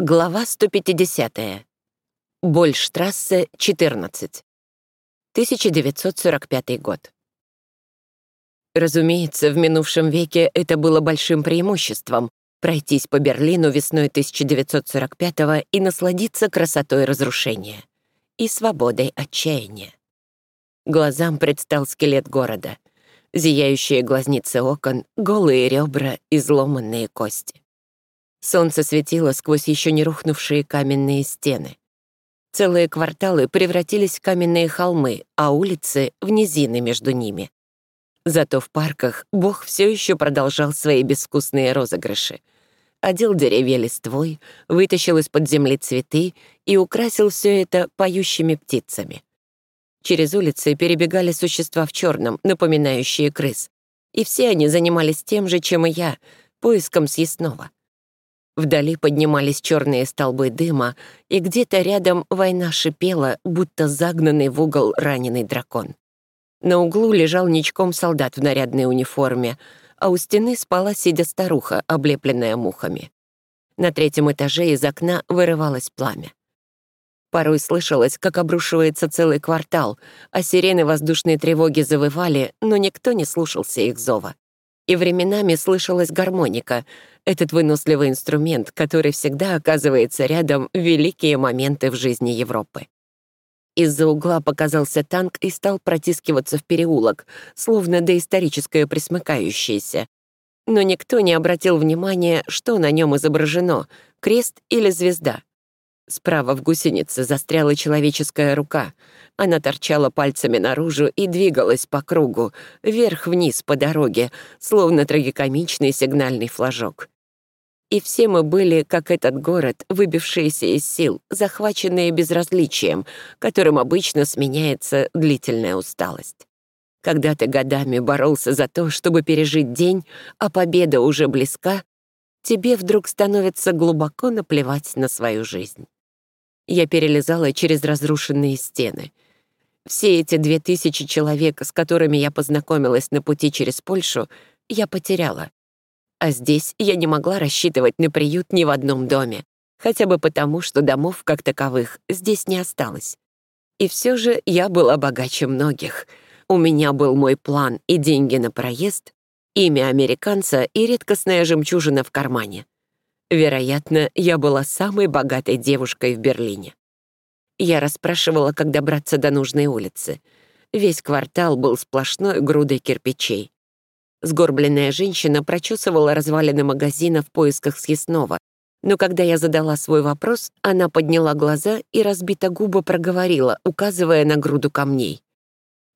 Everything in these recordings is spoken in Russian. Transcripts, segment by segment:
Глава 150. Больштрассе, 14. 1945 год. Разумеется, в минувшем веке это было большим преимуществом — пройтись по Берлину весной 1945 и насладиться красотой разрушения и свободой отчаяния. Глазам предстал скелет города, зияющие глазницы окон, голые ребра, изломанные кости. Солнце светило сквозь еще не рухнувшие каменные стены. Целые кварталы превратились в каменные холмы, а улицы — в низины между ними. Зато в парках Бог все еще продолжал свои безвкусные розыгрыши. Одел деревья листвой, вытащил из-под земли цветы и украсил все это поющими птицами. Через улицы перебегали существа в черном, напоминающие крыс. И все они занимались тем же, чем и я, поиском съестного. Вдали поднимались черные столбы дыма, и где-то рядом война шипела, будто загнанный в угол раненый дракон. На углу лежал ничком солдат в нарядной униформе, а у стены спала сидя старуха, облепленная мухами. На третьем этаже из окна вырывалось пламя. Порой слышалось, как обрушивается целый квартал, а сирены воздушной тревоги завывали, но никто не слушался их зова. И временами слышалась гармоника, этот выносливый инструмент, который всегда оказывается рядом в великие моменты в жизни Европы. Из-за угла показался танк и стал протискиваться в переулок, словно доисторическое присмыкающееся. Но никто не обратил внимания, что на нем изображено — крест или звезда. Справа в гусенице застряла человеческая рука. Она торчала пальцами наружу и двигалась по кругу, вверх-вниз по дороге, словно трагикомичный сигнальный флажок. И все мы были, как этот город, выбившиеся из сил, захваченные безразличием, которым обычно сменяется длительная усталость. Когда ты годами боролся за то, чтобы пережить день, а победа уже близка, тебе вдруг становится глубоко наплевать на свою жизнь. Я перелезала через разрушенные стены. Все эти две тысячи человек, с которыми я познакомилась на пути через Польшу, я потеряла. А здесь я не могла рассчитывать на приют ни в одном доме, хотя бы потому, что домов как таковых здесь не осталось. И все же я была богаче многих. У меня был мой план и деньги на проезд, имя американца и редкостная жемчужина в кармане. Вероятно, я была самой богатой девушкой в Берлине. Я расспрашивала, как добраться до нужной улицы. Весь квартал был сплошной грудой кирпичей. Сгорбленная женщина прочесывала развалины магазина в поисках съестного, но когда я задала свой вопрос, она подняла глаза и разбито губо проговорила, указывая на груду камней.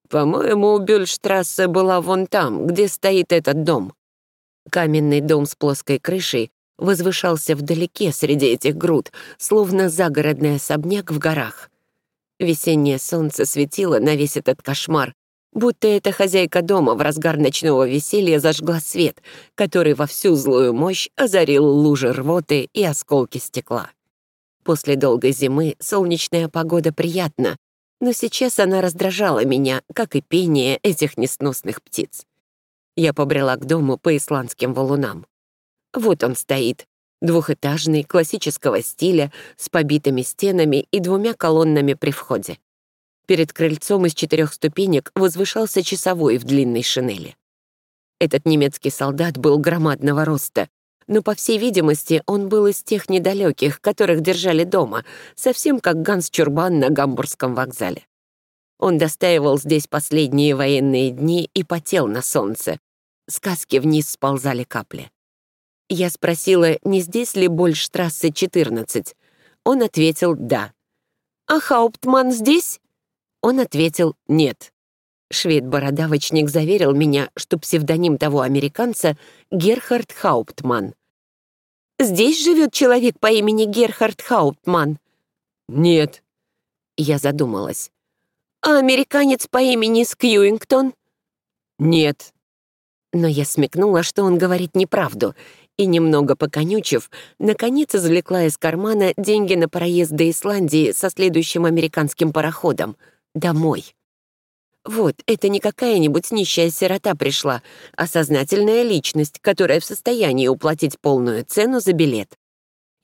«По-моему, Бюльштрассе была вон там, где стоит этот дом». Каменный дом с плоской крышей возвышался вдалеке среди этих груд, словно загородный особняк в горах. Весеннее солнце светило на весь этот кошмар, Будто эта хозяйка дома в разгар ночного веселья зажгла свет, который во всю злую мощь озарил лужи рвоты и осколки стекла. После долгой зимы солнечная погода приятна, но сейчас она раздражала меня, как и пение этих несносных птиц. Я побрела к дому по исландским валунам. Вот он стоит, двухэтажный, классического стиля, с побитыми стенами и двумя колоннами при входе. Перед крыльцом из четырех ступенек возвышался часовой в длинной шинели. Этот немецкий солдат был громадного роста, но, по всей видимости, он был из тех недалеких, которых держали дома, совсем как Ганс Чурбан на Гамбургском вокзале. Он достаивал здесь последние военные дни и потел на солнце. Сказки вниз сползали капли. Я спросила, не здесь ли Больштрассе 14. Он ответил «да». «А Хауптман здесь?» Он ответил «нет». Швед-бородавочник заверил меня, что псевдоним того американца — Герхард Хауптман. «Здесь живет человек по имени Герхард Хауптман?» «Нет». Я задумалась. «А американец по имени Скьюингтон?» «Нет». Но я смекнула, что он говорит неправду, и, немного поконючив, наконец извлекла из кармана деньги на проезд до Исландии со следующим американским пароходом — домой. Вот, это не какая-нибудь нищая сирота пришла, а сознательная личность, которая в состоянии уплатить полную цену за билет.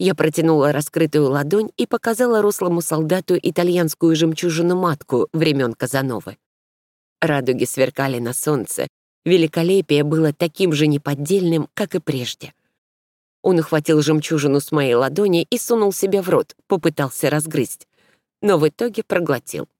Я протянула раскрытую ладонь и показала рослому солдату итальянскую жемчужину-матку времен Казановы. Радуги сверкали на солнце, великолепие было таким же неподдельным, как и прежде. Он ухватил жемчужину с моей ладони и сунул себе в рот, попытался разгрызть, но в итоге проглотил.